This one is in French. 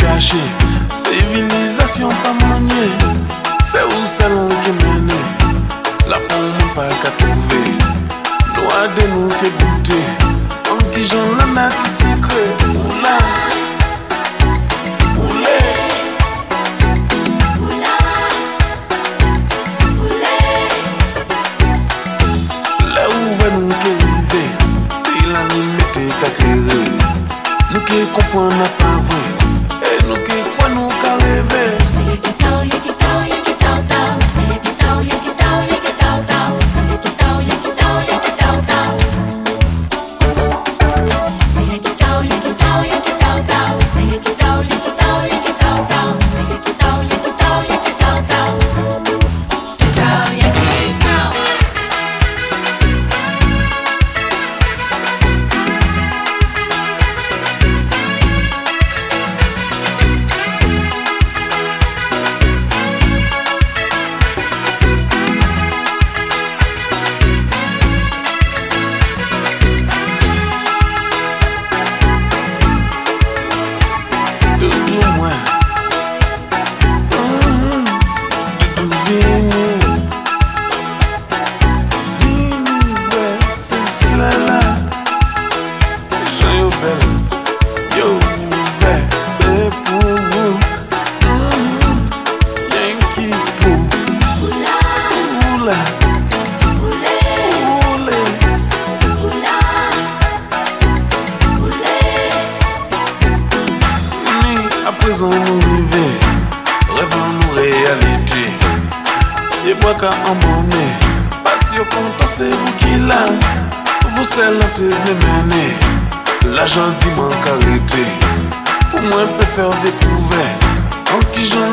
caché. Civilisation pas maniée. C'est où salon La pomme pas qu'à trouver. Noir de nous qui goûter En qui j'en la nati secret. Oula. Oulé Là où va nous qui river C'est la limite qu'à créer Nous qui comprenons pas vrai Jean yo ouais c'est pour vous Mhm. Yankee pour Oula Oulé Ni à présent nous rêver Rêvons nous réalité Et moi qu'à emmener Parce que content c'est vous qui l'a Vous l'entrée de mener L'argent dit manque arrêté Pour moi peut faire découvert En qui j'en